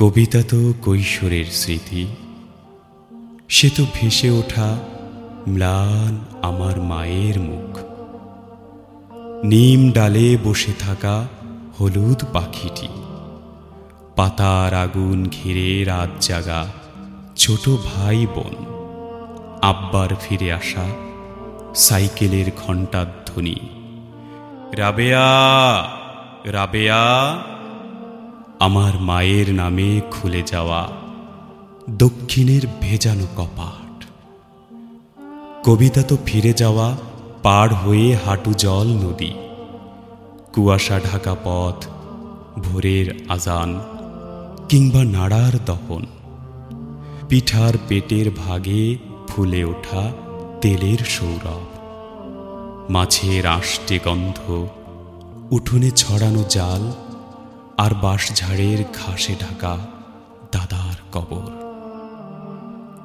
কবিতা তো কৈশোরের স্মৃতি। সে তো ভেসে ওঠা ম্লান আমার মায়ের মুখ। নিম ডালে বসে থাকা হলুদ পাখিটি। পাতার আগুন ঘিরে রাত জাগা ছোট ভাই বোন। আব্বার ফিরে আসা সাইকেলের ঘণ্টার ধ্বনি রাবেয়া রাবেয়া। আমার মায়ের নামে খুলে যাওয়া দক্ষিণের ভেজানো কপাট। কবিতা তো ফিরে যাওয়া পার হয়ে হাঁটু জল নদী। কুয়াশা ঢাকা পথ, ভোরের আজান কিংবা নাড়ার দহন পিঠার পেটের ভাগে ফুলে ওঠা তেলের সৌরভ। মাছের আষ্টে গন্ধ, উঠোনে ছড়ানো জাল আর বাঁশঝাড়ের ঘাসে ঢাকা দাদার কবর।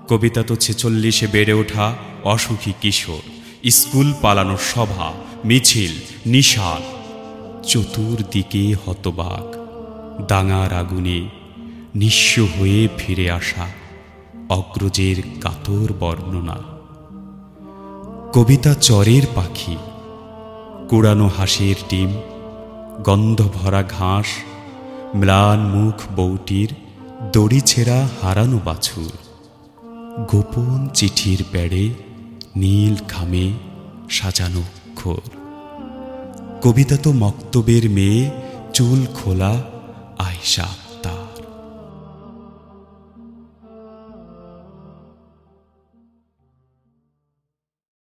কবিতা তো ছেচল্লিশে বেড়ে ওঠা অসুখী কিশোর, স্কুল পালানোর সভা, মিছিল, নিশান, চতুর্দিকে হতবাক দাঙার আগুনে নিঃস্ব হয়ে ফিরে আসা অগ্রজের কাতর বর্ণনা। কবিতা চরের পাখি, কুড়ানো হাসির ডিম গন্ধ ভরা ঘাস ম্লান মুখ বউটির দড়ি ছেঁড়া হারানো বাছুর। গোপন চিঠির প্যাড়ে নীল খামে সাজানো অক্ষর। কবিতা তো মক্তবের মেয়ে চুল খোলা আয়সা